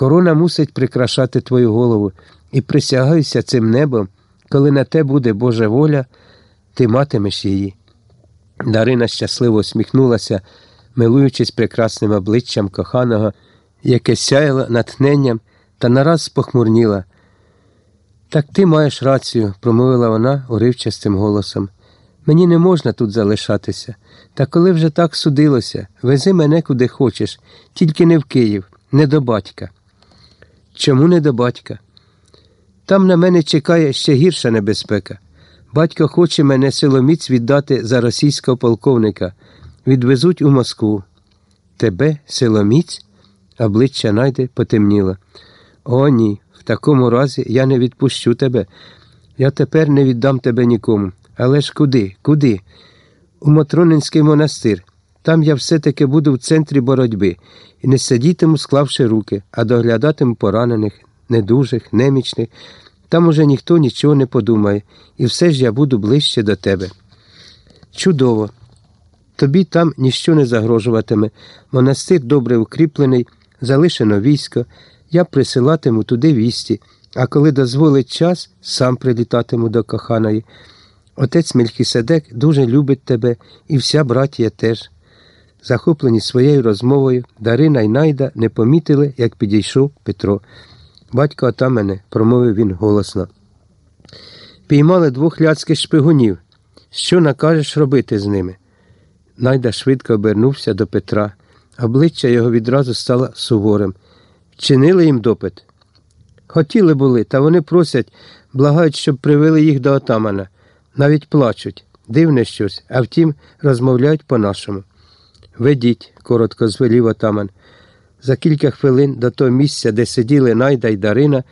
Корона мусить прикрашати твою голову і присягаюся цим небом, коли на те буде Божа воля, ти матимеш її. Дарина щасливо усміхнулася, милуючись прекрасним обличчям коханого, яке сяяло натхненням та нараз похмурніла. Так ти маєш рацію, промовила вона уривчастим голосом. Мені не можна тут залишатися. Та коли вже так судилося, вези мене куди хочеш, тільки не в Київ, не до батька. Чому не до батька? Там на мене чекає ще гірша небезпека. Батько хоче мене силоміць віддати за російського полковника. Відвезуть у Москву. Тебе, силоміць? Обличчя найде потемніло. О, ні, в такому разі я не відпущу тебе. Я тепер не віддам тебе нікому. Але ж куди? Куди? У Матронинський монастир. Там я все-таки буду в центрі боротьби і не сидітиму, склавши руки, а доглядатиму поранених, недужих, немічних. Там уже ніхто нічого не подумає, і все ж я буду ближче до тебе. Чудово. Тобі там ніщо не загрожуватиме. Монастир добре укріплений, залишено військо. Я присилатиму туди вісті, а коли дозволить час, сам прилітатиму до коханої. Отець Мельхіседек дуже любить тебе і вся братія теж. Захоплені своєю розмовою, Дарина й Найда не помітили, як підійшов Петро. Батько отамене, промовив він голосно. Піймали двох ляцьких шпигунів. Що накажеш робити з ними? Найда швидко обернувся до Петра. Обличчя його відразу стало суворим. Вчинили їм допит. Хотіли були, та вони просять, благають, щоб привели їх до отамана. Навіть плачуть, дивне щось, а втім, розмовляють по-нашому. Ведіть, коротко звелів отаман. За кілька хвилин до того місця, де сиділи Найда й Дарина,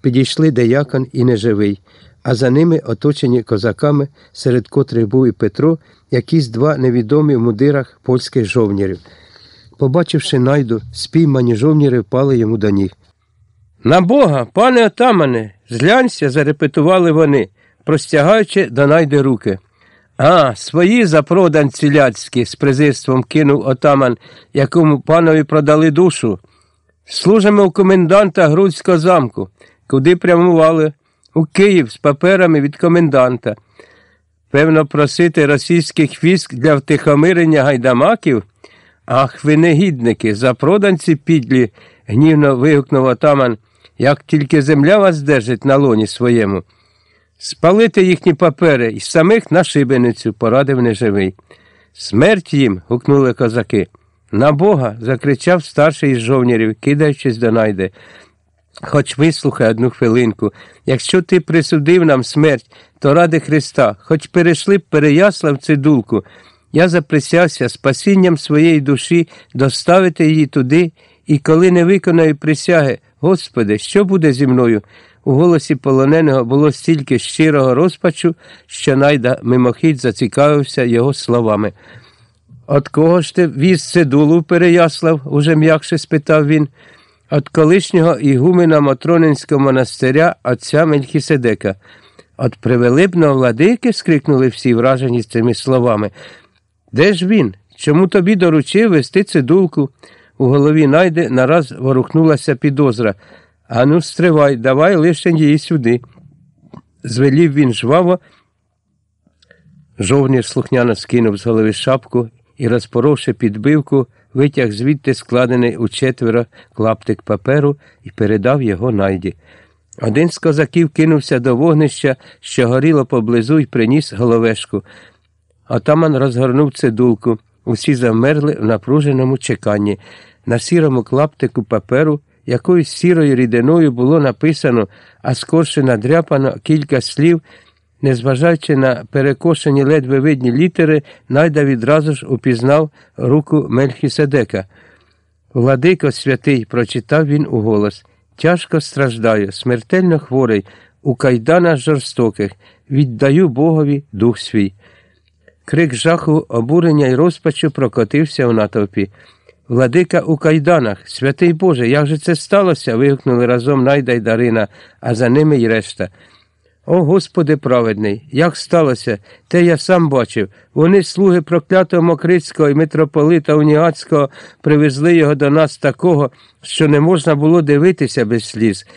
підійшли деякон і неживий, а за ними оточені козаками, серед котрих був і Петро, якісь два невідомі в мудирах польських жовнірів. Побачивши найду, спіймані жовніри впали йому до ніг. На Бога, пане отамане, зглянься, зарепетували вони, простягаючи до найди руки. А, свої запроданці ляцькі, з презирством кинув отаман, якому панові продали душу. Служимо у коменданта Грудського замку, куди прямували у Київ з паперами від коменданта. Певно, просити російських військ для втихомирення гайдамаків. Ах, ви негідники, запроданці підлі, гнівно вигукнув отаман, як тільки земля вас держить на лоні своєму. Спалити їхні папери і самих на шибеницю, порадив неживий. Смерть їм. гукнули козаки. На Бога. закричав старший із жовнірів, кидаючись до найди. Хоч вислухай одну хвилинку. Якщо ти присудив нам смерть, то ради Христа, хоч перейшли б Переяслав цидулку, я заприсявся спасінням своєї душі доставити її туди, і коли не виконаю присяги, Господи, що буде зі мною? У голосі полоненого було стільки щирого розпачу, що найда мимохідь зацікавився його словами. От кого ж ти віз цидулу Переяслав? уже м'якше спитав він. От колишнього ігумена Матронинського монастиря отця Мельхіседека. От привелебного владики. скрикнули всі вражені цими словами. Де ж він? Чому тобі доручив вести цидулку? У голові найде нараз ворухнулася підозра. Ану, стривай, давай лишень її сюди. Звелів він жваво. Жовнір слухняно скинув з голови шапку і, розпоровши підбивку, витяг звідти складений у четверо клаптик паперу і передав його найді. Один з козаків кинувся до вогнища, що горіло поблизу, і приніс головешку. Отаман розгорнув цидулку. Усі замерли в напруженому чеканні. На сірому клаптику паперу якоюсь сірою рідиною було написано, а скорше надряпано кілька слів, незважаючи на перекошені ледве видні літери, найда відразу ж упізнав руку Мельхіседека. Владико святий, прочитав він уголос. Тяжко страждаю, смертельно хворий, у кайданах жорстоких, віддаю Богові дух свій. Крик жаху, обурення й розпачу прокотився в натовпі. Владика у кайданах, святий Боже, як же це сталося? вигукнули разом Найда й Дарина, а за ними й решта. О Господи праведний, як сталося, те я сам бачив. Вони, слуги проклятого Мокрицького і митрополита Уніацького, привезли його до нас такого, що не можна було дивитися без сліз.